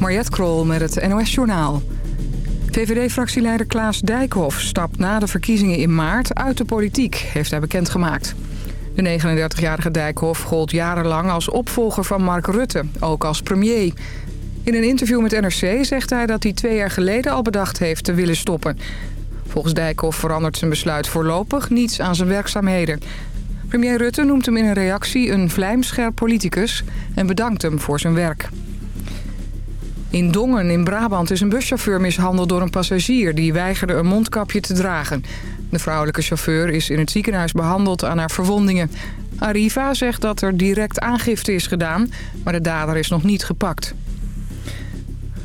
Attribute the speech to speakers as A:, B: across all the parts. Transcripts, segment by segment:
A: Mariette Krol met het NOS Journaal. VVD-fractieleider Klaas Dijkhoff stapt na de verkiezingen in maart uit de politiek, heeft hij bekendgemaakt. De 39-jarige Dijkhoff gold jarenlang als opvolger van Mark Rutte, ook als premier. In een interview met NRC zegt hij dat hij twee jaar geleden al bedacht heeft te willen stoppen. Volgens Dijkhoff verandert zijn besluit voorlopig niets aan zijn werkzaamheden. Premier Rutte noemt hem in een reactie een vlijmscherp politicus en bedankt hem voor zijn werk. In Dongen in Brabant is een buschauffeur mishandeld door een passagier... die weigerde een mondkapje te dragen. De vrouwelijke chauffeur is in het ziekenhuis behandeld aan haar verwondingen. Arriva zegt dat er direct aangifte is gedaan, maar de dader is nog niet gepakt.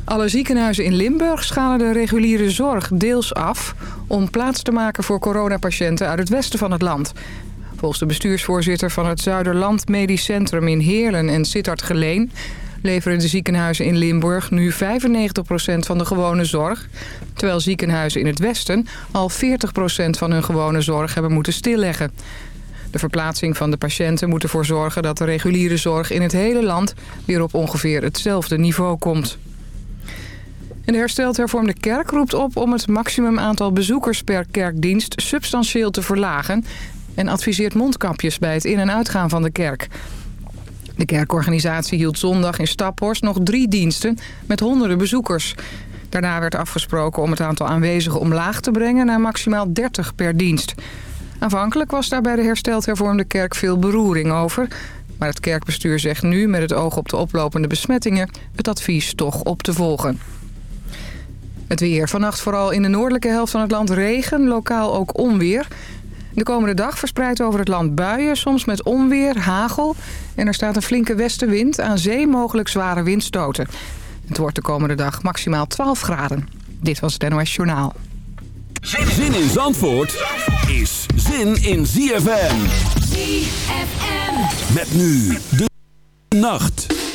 A: Alle ziekenhuizen in Limburg schalen de reguliere zorg deels af... om plaats te maken voor coronapatiënten uit het westen van het land. Volgens de bestuursvoorzitter van het Zuiderland Medisch Centrum in Heerlen en Sittard Geleen leveren de ziekenhuizen in Limburg nu 95% van de gewone zorg... terwijl ziekenhuizen in het westen al 40% van hun gewone zorg hebben moeten stilleggen. De verplaatsing van de patiënten moet ervoor zorgen dat de reguliere zorg in het hele land... weer op ongeveer hetzelfde niveau komt. En de hersteld hervormde kerk roept op om het maximum aantal bezoekers per kerkdienst substantieel te verlagen... en adviseert mondkapjes bij het in- en uitgaan van de kerk. De kerkorganisatie hield zondag in Staphorst nog drie diensten met honderden bezoekers. Daarna werd afgesproken om het aantal aanwezigen omlaag te brengen naar maximaal 30 per dienst. Aanvankelijk was daar bij de hersteld hervormde kerk veel beroering over... maar het kerkbestuur zegt nu met het oog op de oplopende besmettingen... het advies toch op te volgen. Het weer. Vannacht vooral in de noordelijke helft van het land regen, lokaal ook onweer... De komende dag verspreidt over het land buien, soms met onweer, hagel. En er staat een flinke westenwind, aan zee mogelijk zware windstoten. Het wordt de komende dag maximaal 12 graden. Dit was het NOS Journaal.
B: Zin in Zandvoort is zin in ZFM.
C: ZFM.
B: Met nu de nacht.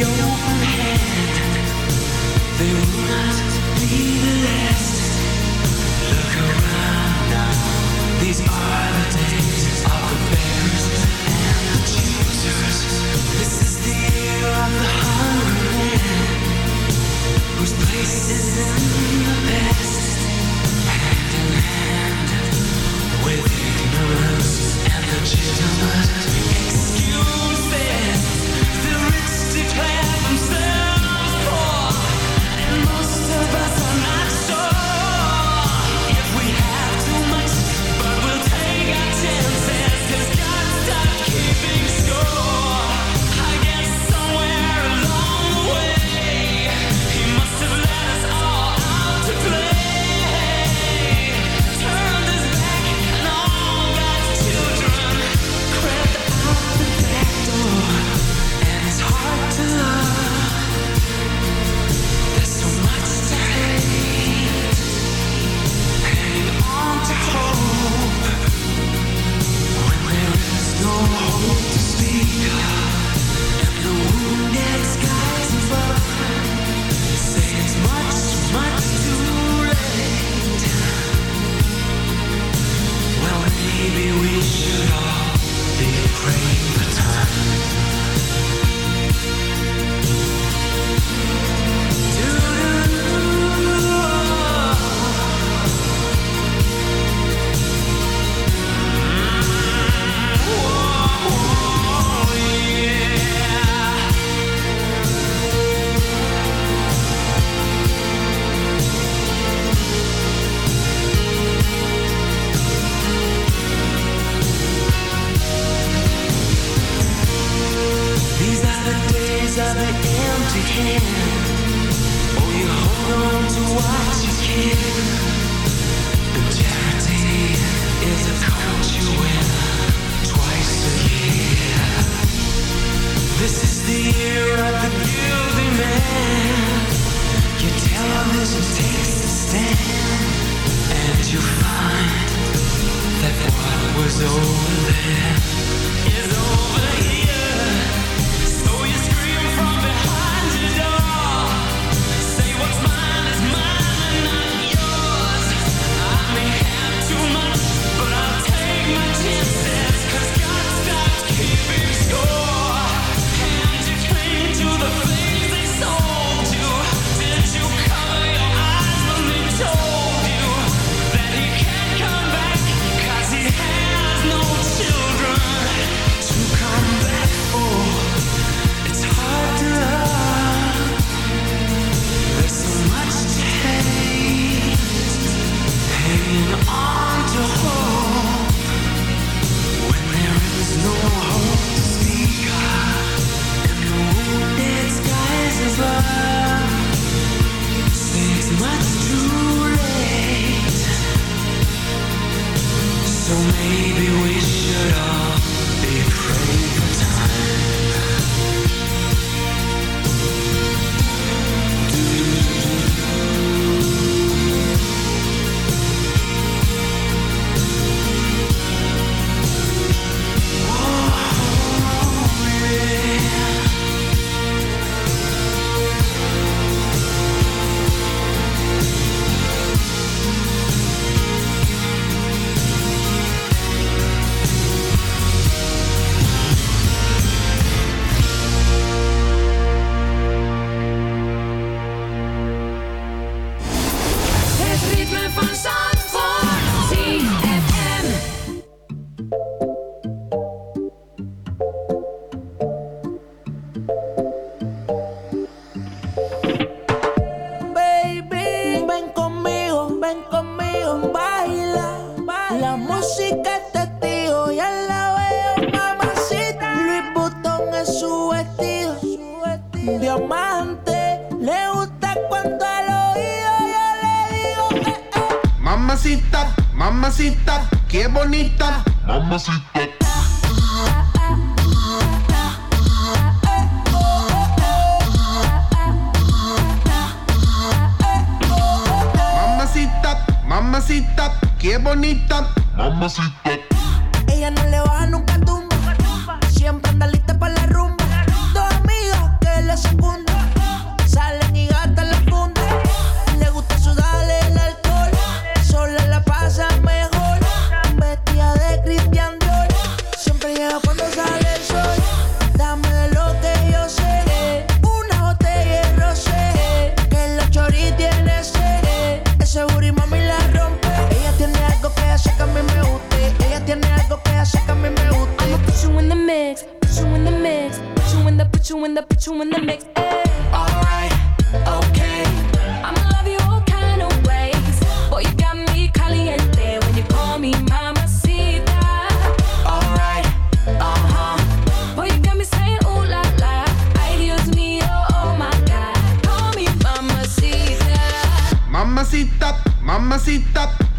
D: 有。爱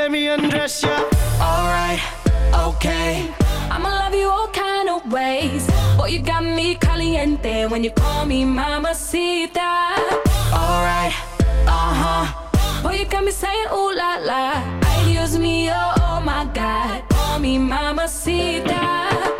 D: let me undress ya.
C: Alright, okay. I'ma love you all kind of ways. Boy, you got me caliente when you call me mamacita. Alright, uh huh. Boy, you got me saying ooh la la. I use me oh oh my God. Call me mamacita.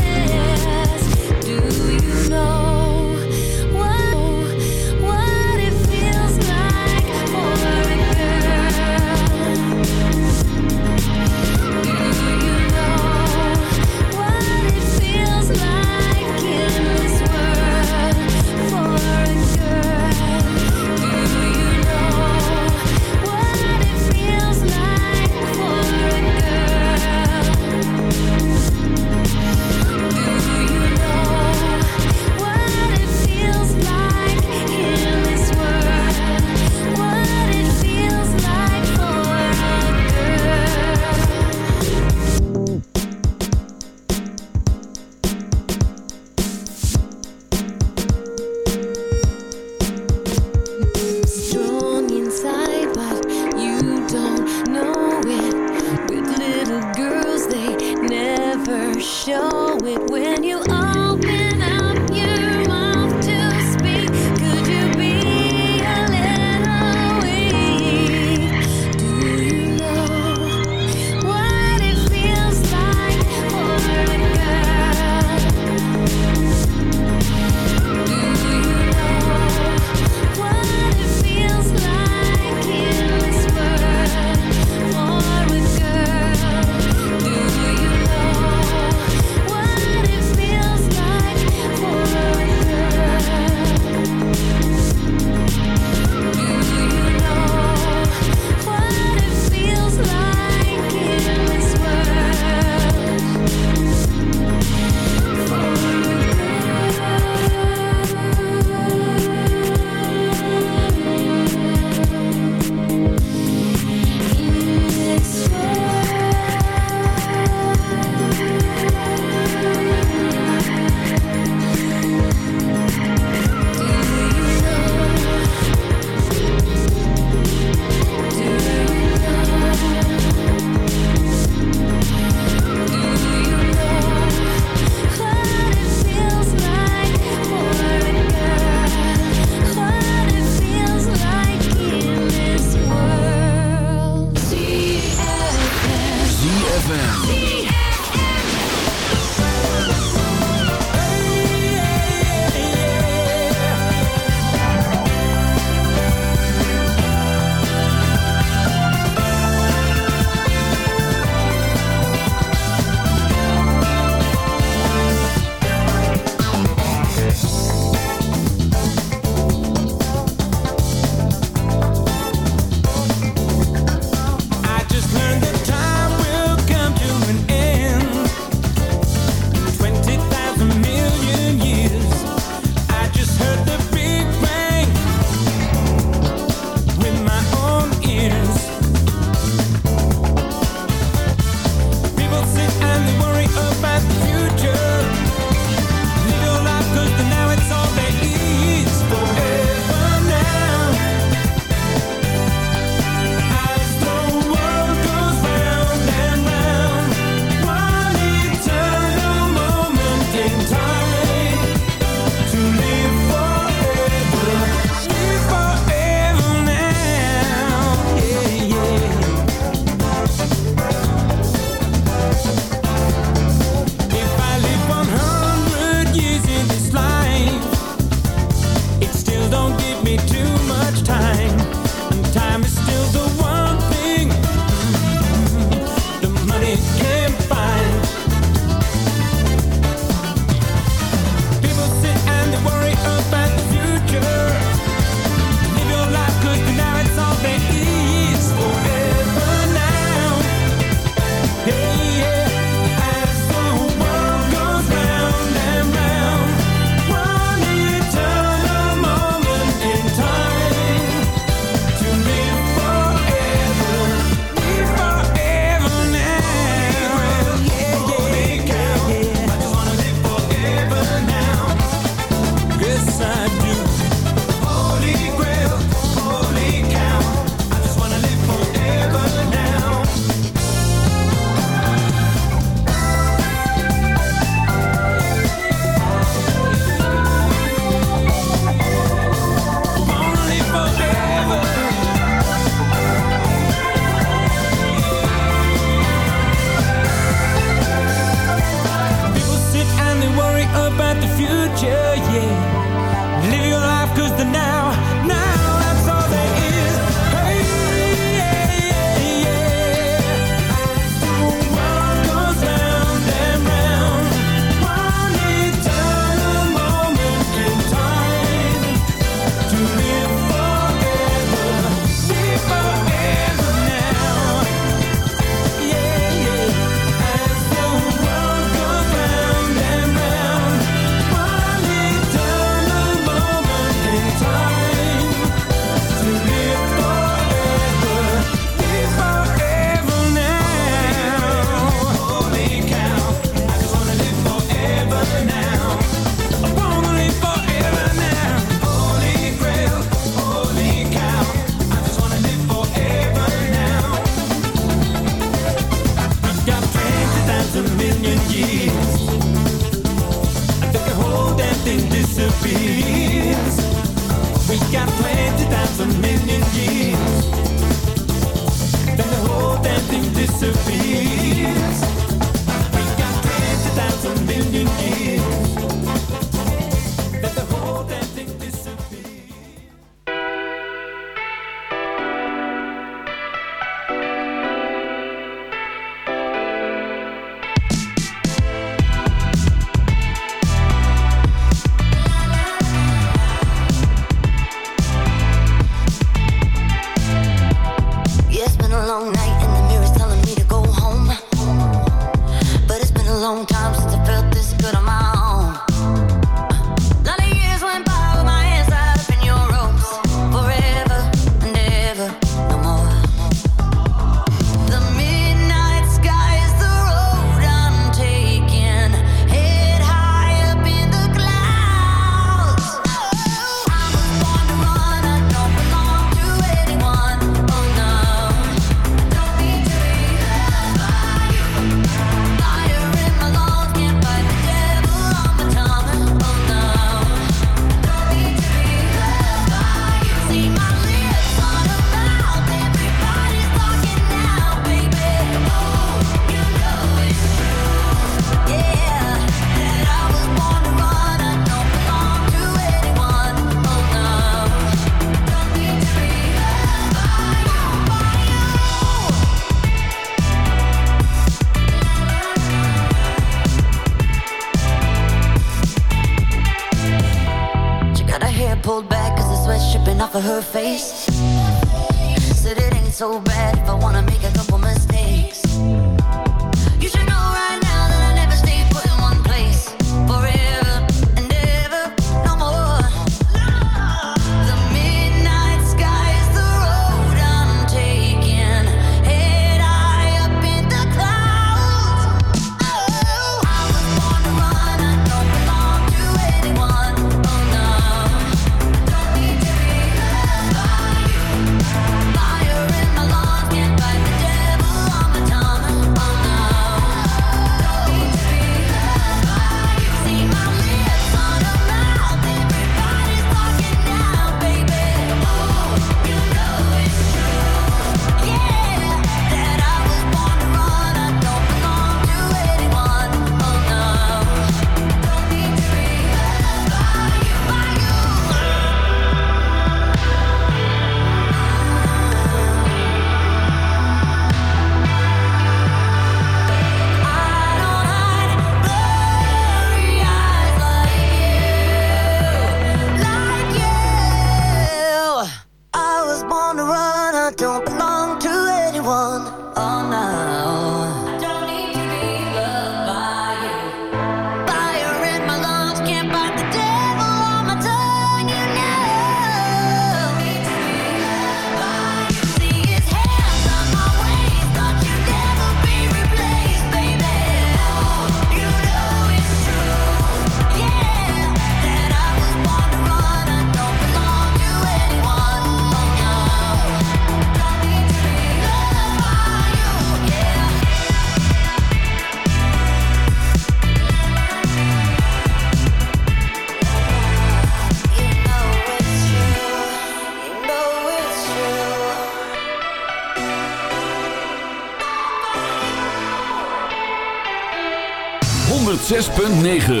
C: 9.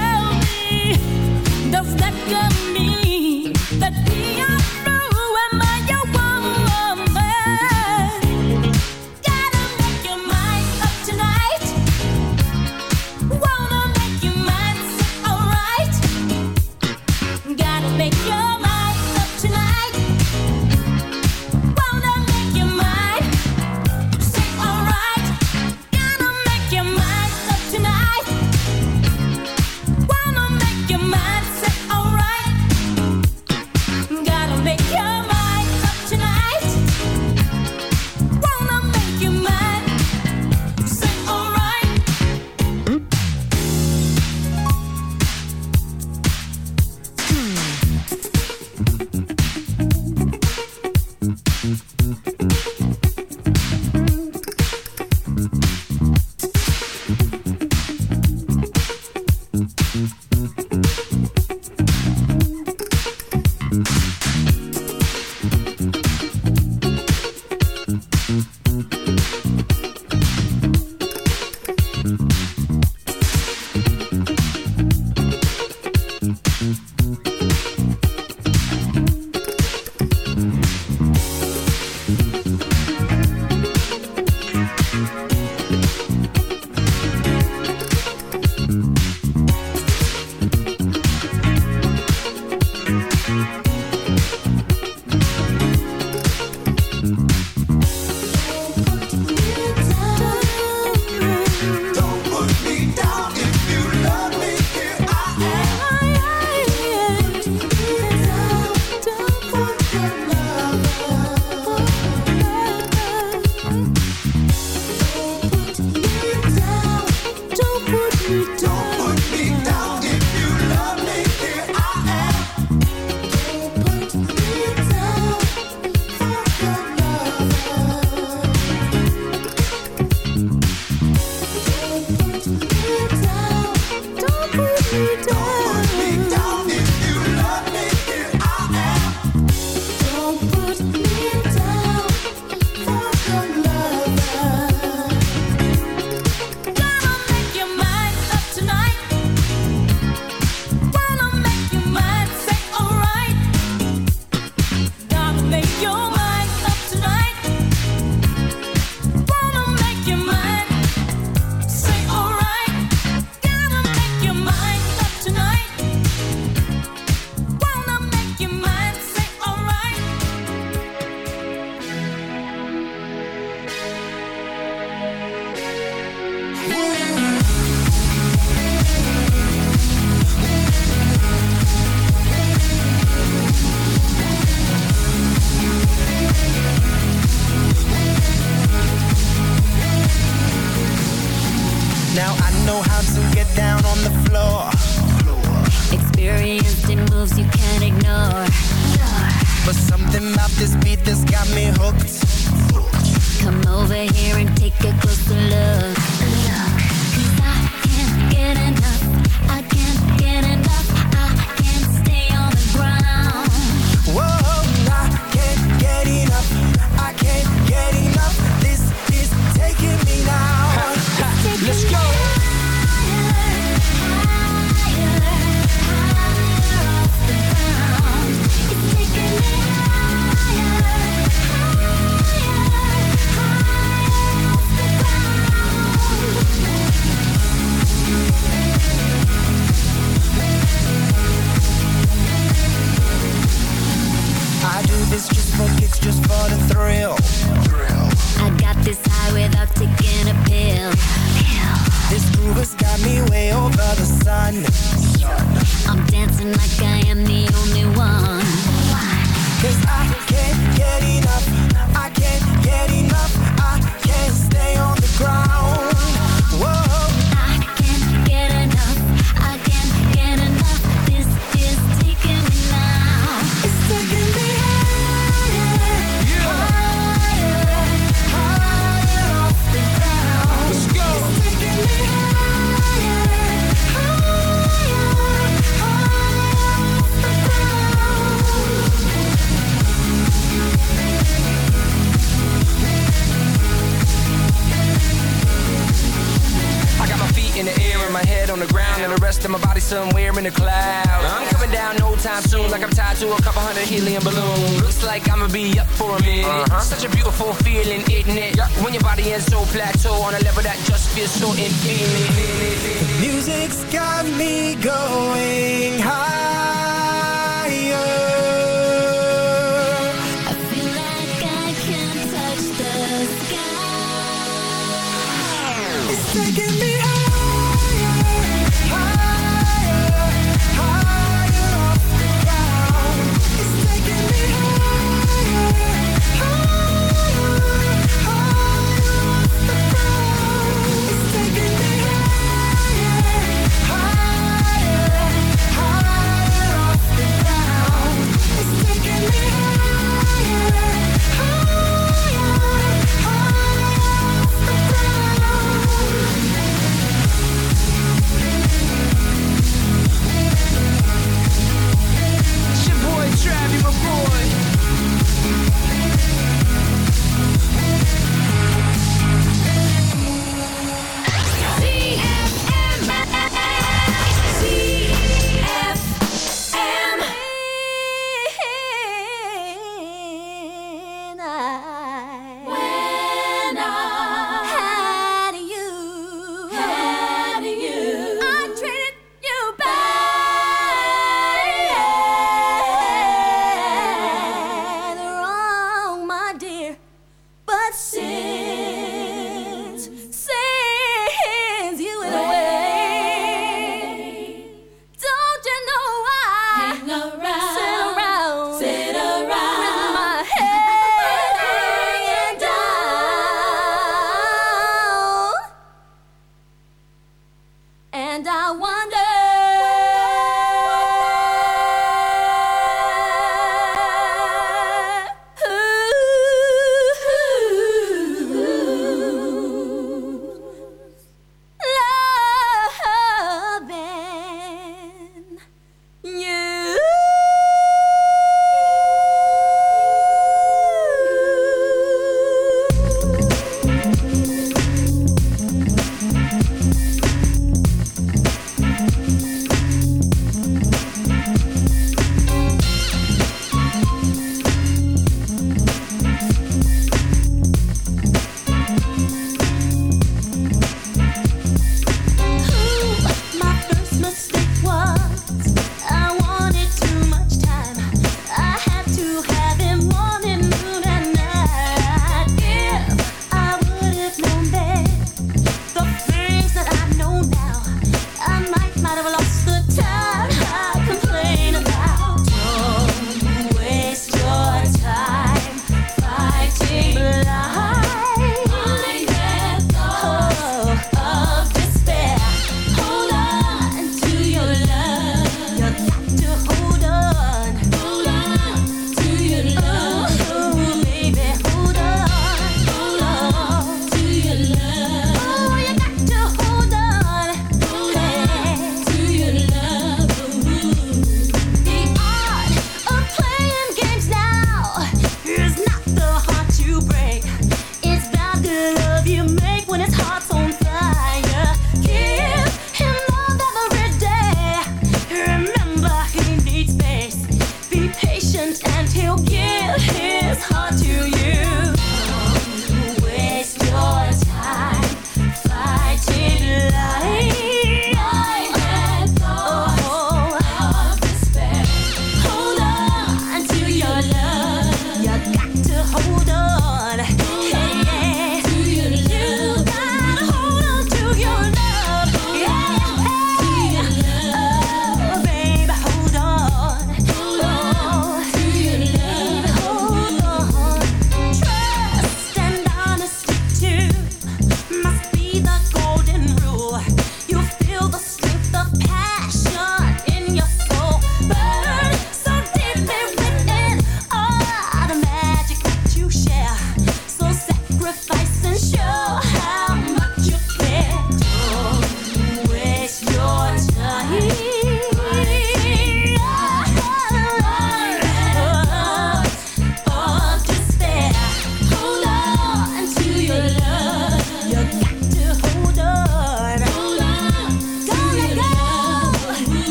C: tell me, does that come?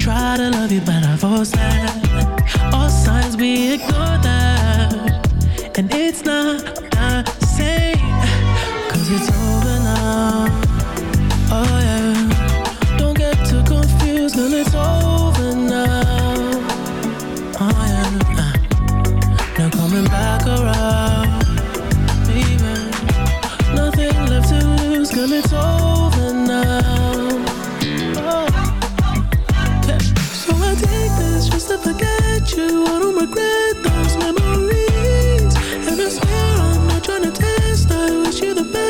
E: Try to love you, but I force that. All signs we ignore that. And it's not trying to test. I wish you the best,